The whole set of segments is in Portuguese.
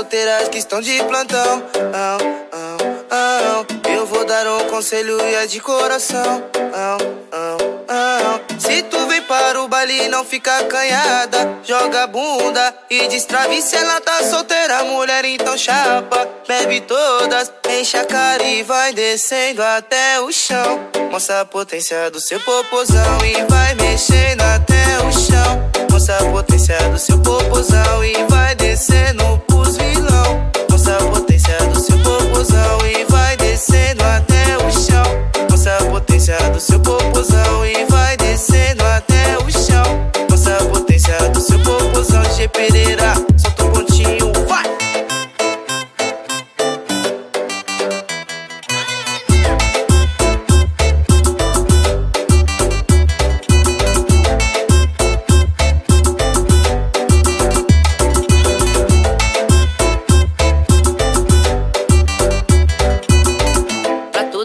solteiras que estão de plantão. Eu vou dar um conselho e é de coração. Se tu vem para o baile não fica acanhada, joga bunda e destrave se ela tá solteira, mulher então chapa, bebe todas, enche a cara e vai descendo até o chão. Mostra a potência do seu popozão e vai mexendo até o chão. Mostra a potência do seu popozão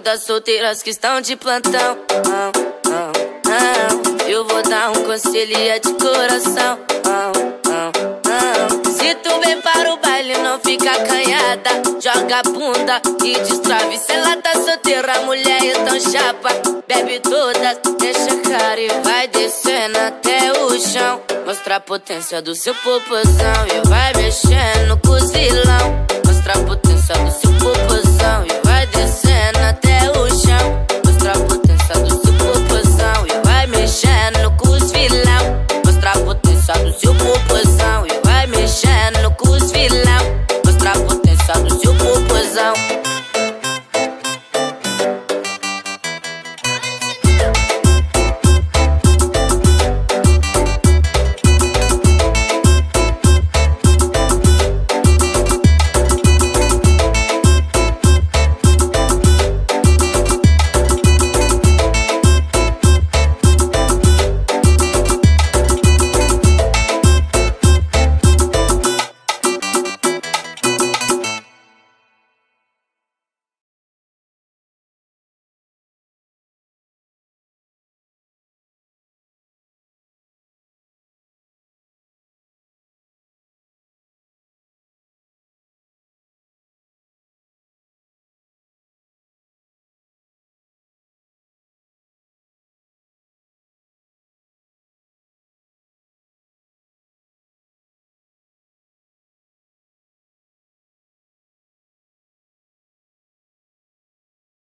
Todas solteiras que estão de plantão. Eu vou dar um conselho é de coração. Se tu vem para o baile, não fica acanhada. Joga a bunda e destrave. Se ela tá solteira, mulher, então chapa. Bebe todas, deixa a cara e vai descendo até o chão. Mostra a potência do seu popozão e vai mexendo com os vilão. Mostra a potência do seu popozão